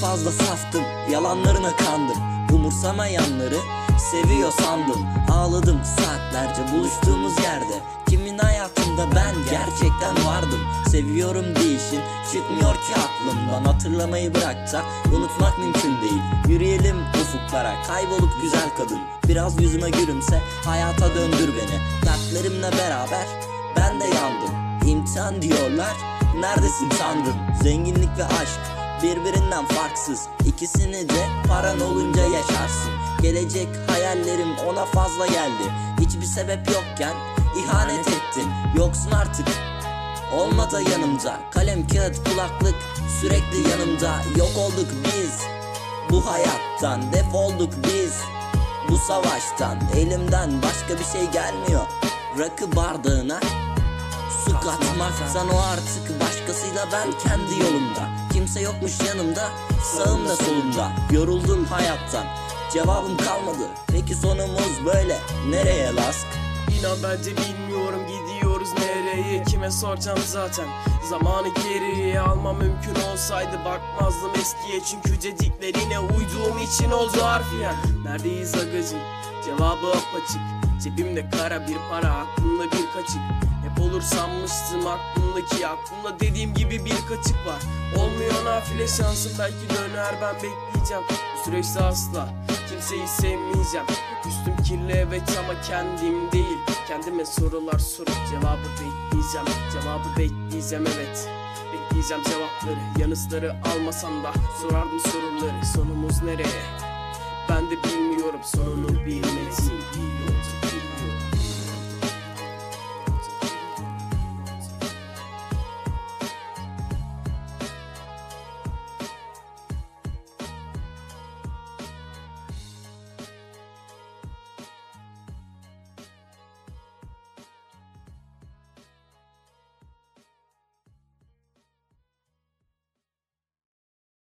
fazla saftım Yalanlarına kandım. Umursamayanları seviyor sandım. Ağladım saatlerce buluştuğumuz yerde. Kimin hayatında ben gerçekten vardım? Seviyorum değişin çıkmıyor ki aklımdan. Hatırlamayı bırak unutmak mümkün değil. Yürüyelim ufuklara kaybolup güzel kadın. Biraz yüzüme gülümse hayata döndür beni. Dertlerimle beraber ben de yandım. İmtihan diyorlar neredesin tanrım Zenginlik ve aşk birbirinden farksız. İkisini de paran olunca yaşarsın. Gelecek hayallerim ona fazla geldi. Hiçbir sebep yokken ihanet ettin. Yoksun artık. Olma da yanımda. Kalem kağıt kulaklık sürekli yanımda. Yok olduk biz Bu hayattan. Defolduk biz Bu savaştan. Elimden başka bir şey gelmiyor. Rakı bardağına Su katmaktan o artık. Başkasıyla ben kendi yolumda. Kimse yokmuş yanımda sağımda solumda. Yoruldum hayattan cevabım kalmadı. Peki sonumuz böyle nereye lask? İnan bence bilmiyorum gidiyoruz nereye? Kime soracağım zaten? Zamanı geriye almam mümkün olsaydı Bakmazdım eskiye. Çünkü dediklerine uyduğum için oldu harfiyen. Neredeyiz agacım cevabı apaçık. Cebimde kara bir para aklımda bir kaçık olur sanmıştım aklımdaki aklımda dediğim gibi bir kaçık var. Olmuyor nafile şansım belki döner ben bekleyeceğim. Bu süreçte asla kimseyi sevmeyeceğim. Üstüm kirli evet ama kendim değil. Kendime sorular sorup cevabı bekleyeceğim. Cevabı bekleyeceğim evet. Bekleyeceğim cevapları yanıtları almasam da Sorardım soruları. Sonumuz nereye? Ben de bilmiyorum sonunu bilmedim